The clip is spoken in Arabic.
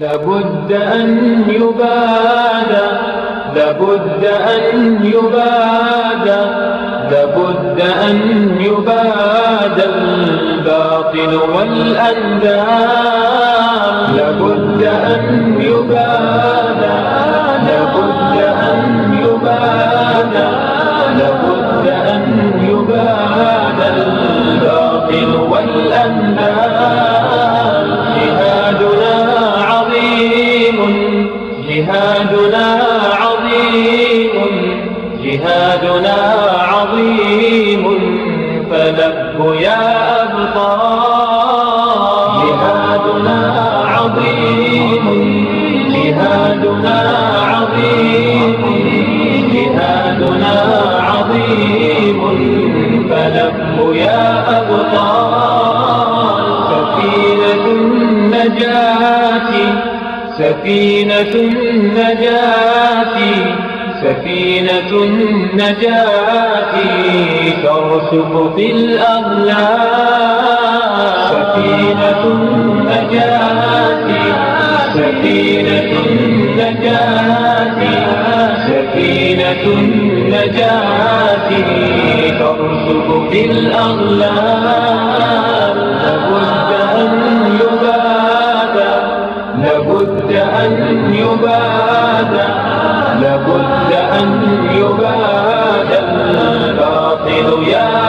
لابد أن يبادى لابد أن يبادى لابد أن يبادى الباطل والأنداد. لابد أن يبادى والأنداد جهادنا عظيم جهادنا عظيم جهادنا عظيم. فلبوا يا أبطال جهادنا عظيم جهادنا عظيم. جهادنا عظيم. فلبوا يا أبطال سفينة النجاة سفينة النجاة ترسخ في الأغلال. سفينة النجاة سفينة النجاة سفينة النجاة ترسخ في الأغلال. لابد أن يبادى لابد أن يبادى الباطل يا